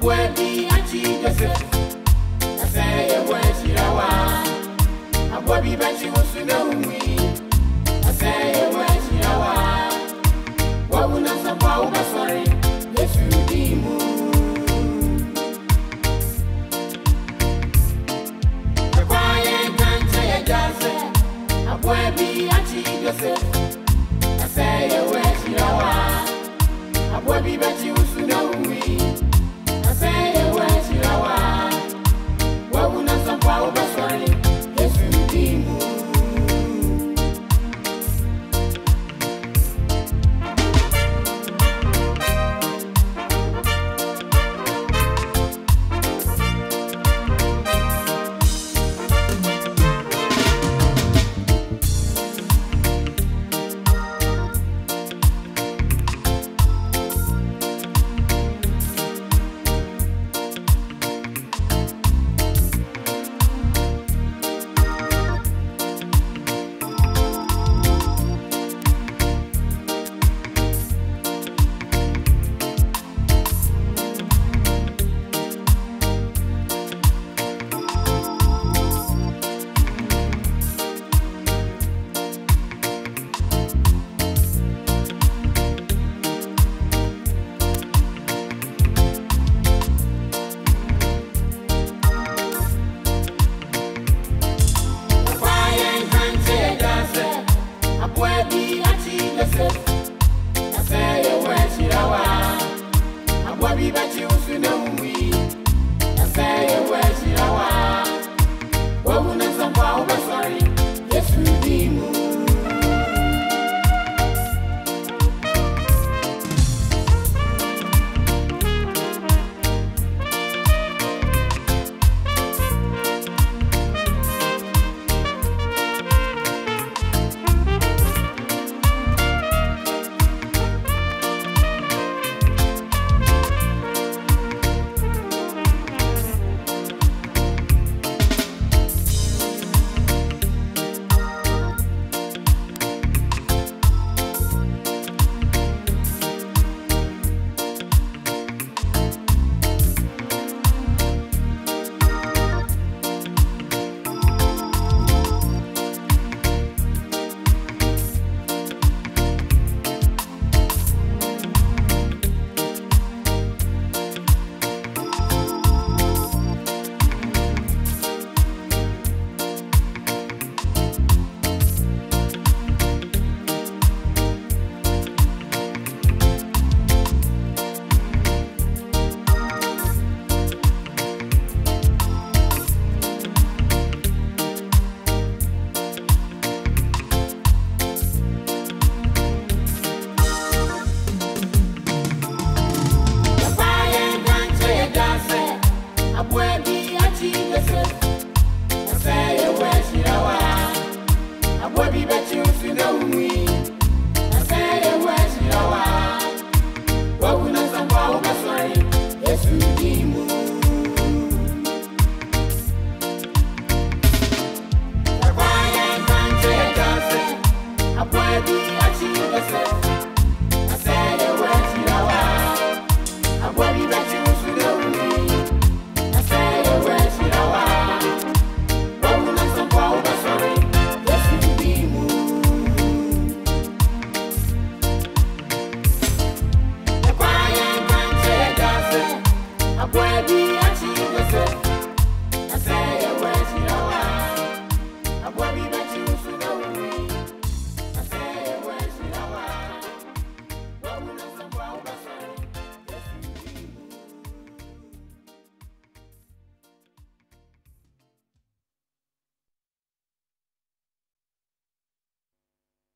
Ukwe bi achi Joseph Asere yewe shirawa Abwa bi bachi usune umwi Asere yewe Wabuna sapa ubaswari Yesu dimu. Kakwaye kancha ya jase Abwa bi achi Joseph bachi the Thank you.